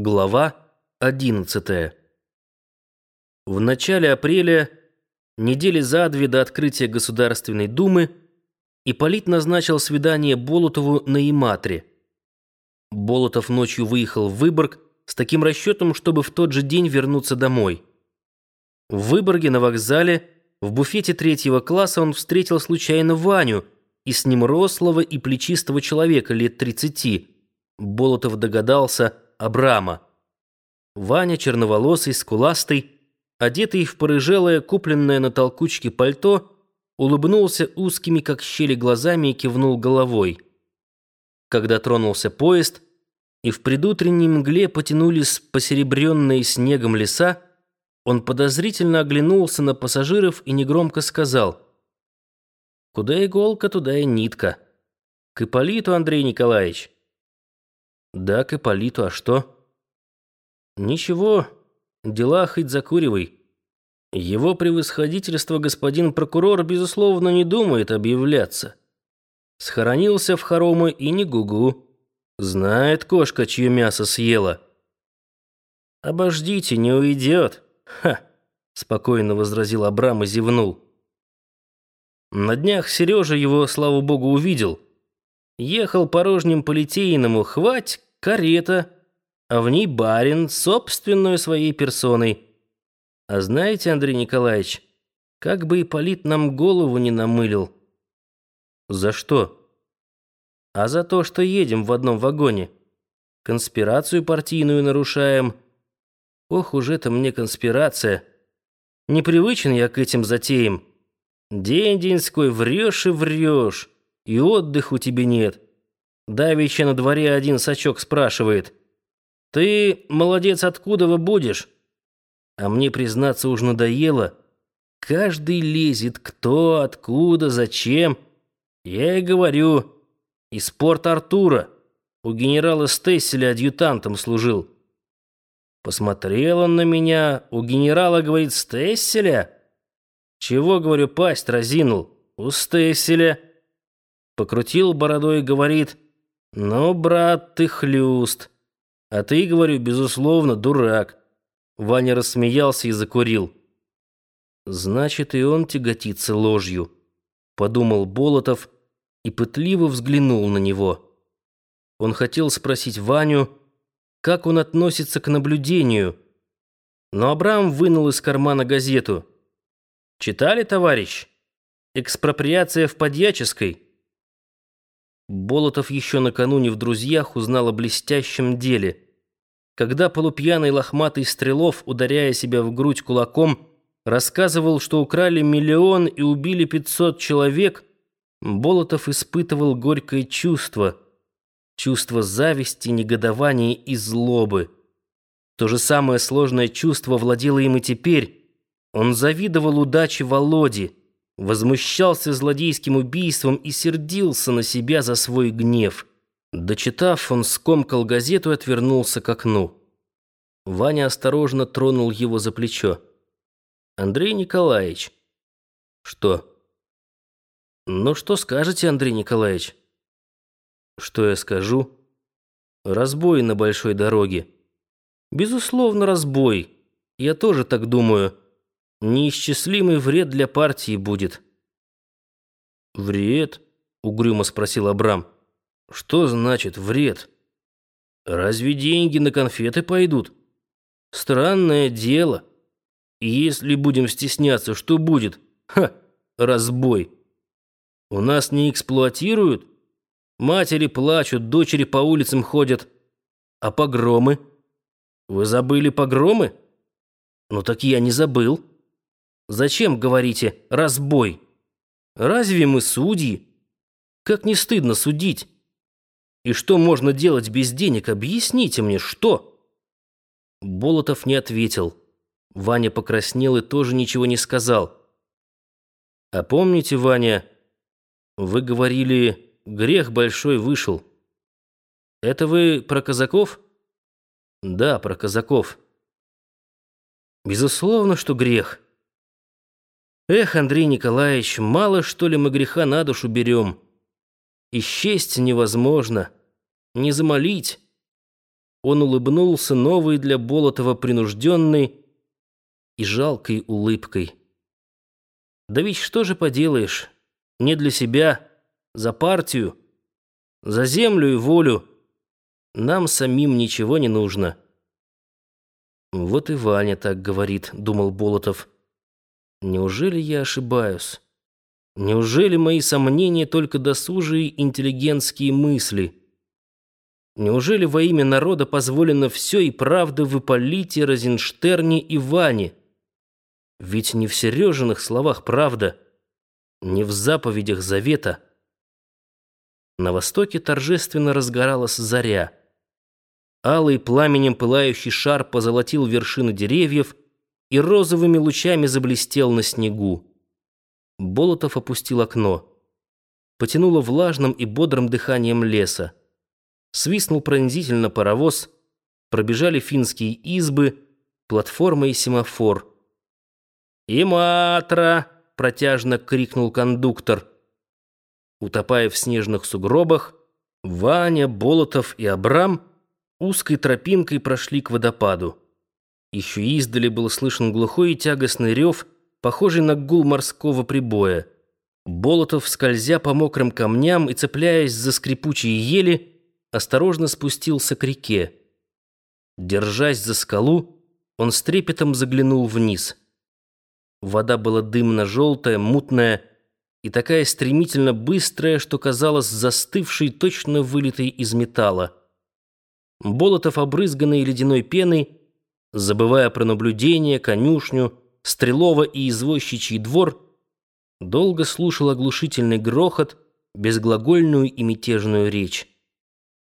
Глава 11. В начале апреля, недели за две до открытия Государственной Думы, Ипполит назначил свидание Болотову на Иматре. Болотов ночью выехал в Выборг с таким расчетом, чтобы в тот же день вернуться домой. В Выборге на вокзале, в буфете третьего класса он встретил случайно Ваню и с ним рослого и плечистого человека лет тридцати. Болотов догадался – Абрама. Ваня, черноволосый, скуластый, одетый в порыжелое, купленное на толкучке пальто, улыбнулся узкими, как щели, глазами и кивнул головой. Когда тронулся поезд, и в предутренней мгле потянулись посеребренные снегом леса, он подозрительно оглянулся на пассажиров и негромко сказал «Куда иголка, туда и нитка. К Ипполиту, Андрей Николаевич». Да, к Ипполиту, а что? Ничего, дела хоть закуривай. Его превосходительство господин прокурор, безусловно, не думает объявляться. Схоронился в хоромы и не гугу. Знает кошка, чье мясо съела. «Обождите, не уйдет!» «Ха!» — спокойно возразил Абрам и зевнул. На днях Сережа его, слава богу, увидел — Ехал порожним по Литейному, хвать, карета, а в ней барин, собственную своей персоной. А знаете, Андрей Николаевич, как бы Ипполит нам голову не намылил. За что? А за то, что едем в одном вагоне. Конспирацию партийную нарушаем. Ох уж это мне конспирация. Непривычен я к этим затеям. День-деньской врешь и врешь и отдыху тебе нет. Давеча на дворе один сачок спрашивает. Ты, молодец, откуда вы будешь? А мне, признаться, уж надоело. Каждый лезет, кто, откуда, зачем. Я и говорю, из порт Артура. У генерала Стесселя адъютантом служил. Посмотрел он на меня, у генерала, говорит, Стесселя? Чего, говорю, пасть разинул? У Стесселя покрутил бородой и говорит, «Ну, брат, ты хлюст, а ты, говорю, безусловно, дурак». Ваня рассмеялся и закурил. «Значит, и он тяготится ложью», — подумал Болотов и пытливо взглянул на него. Он хотел спросить Ваню, как он относится к наблюдению, но Абрам вынул из кармана газету. «Читали, товарищ? Экспроприация в Подьяческой». Болотов еще накануне в «Друзьях» узнал о блестящем деле. Когда полупьяный лохматый Стрелов, ударяя себя в грудь кулаком, рассказывал, что украли миллион и убили пятьсот человек, Болотов испытывал горькое чувство, чувство зависти, негодования и злобы. То же самое сложное чувство владело им и теперь. Он завидовал удаче Володи, возмущался злодейским убийством и сердился на себя за свой гнев. Дочитав, он скомкал газету и отвернулся к окну. Ваня осторожно тронул его за плечо. «Андрей Николаевич». «Что?» «Ну что скажете, Андрей Николаевич?» «Что я скажу?» «Разбой на большой дороге». «Безусловно, разбой. Я тоже так думаю» неисчислимый вред для партии будет». «Вред?» — угрюмо спросил Абрам. «Что значит вред? Разве деньги на конфеты пойдут? Странное дело. Если будем стесняться, что будет? Ха, разбой. У нас не эксплуатируют? Матери плачут, дочери по улицам ходят. А погромы? Вы забыли погромы? Ну так я не забыл». Зачем, говорите, разбой? Разве мы судьи? Как не стыдно судить? И что можно делать без денег? Объясните мне, что?» Болотов не ответил. Ваня покраснел и тоже ничего не сказал. «А помните, Ваня, вы говорили, грех большой вышел. Это вы про казаков?» «Да, про казаков». «Безусловно, что грех». Эх, Андрей Николаевич, мало что ли мы греха на душу берем. Исчесть невозможно, не замолить. он улыбнулся новой для Болотова принужденной и жалкой улыбкой. Да ведь что же поделаешь? Не для себя, за партию, за землю и волю. Нам самим ничего не нужно. Вот и Ваня так говорит, думал Болотов. Неужели я ошибаюсь? Неужели мои сомнения только досужие интеллигентские мысли? Неужели во имя народа позволено все и правда в Ипполите, Розенштерне и Ване? Ведь не в Сережиных словах правда, не в заповедях завета. На востоке торжественно разгоралась заря. Алый пламенем пылающий шар позолотил вершины деревьев и розовыми лучами заблестел на снегу. Болотов опустил окно. Потянуло влажным и бодрым дыханием леса. Свистнул пронзительно паровоз, пробежали финские избы, платформа и семафор. «Иматра!» — протяжно крикнул кондуктор. Утопая в снежных сугробах, Ваня, Болотов и Абрам узкой тропинкой прошли к водопаду. Еще издали был слышен глухой и тягостный рев, похожий на гул морского прибоя. Болотов, скользя по мокрым камням и цепляясь за скрипучие ели, осторожно спустился к реке. Держась за скалу, он с трепетом заглянул вниз. Вода была дымно-желтая, мутная и такая стремительно быстрая, что казалась застывшей, точно вылитой из металла. Болотов, обрызганный ледяной пеной, забывая про наблюдение, конюшню, Стрелово и извозчичий двор, долго слушал оглушительный грохот, безглагольную и мятежную речь.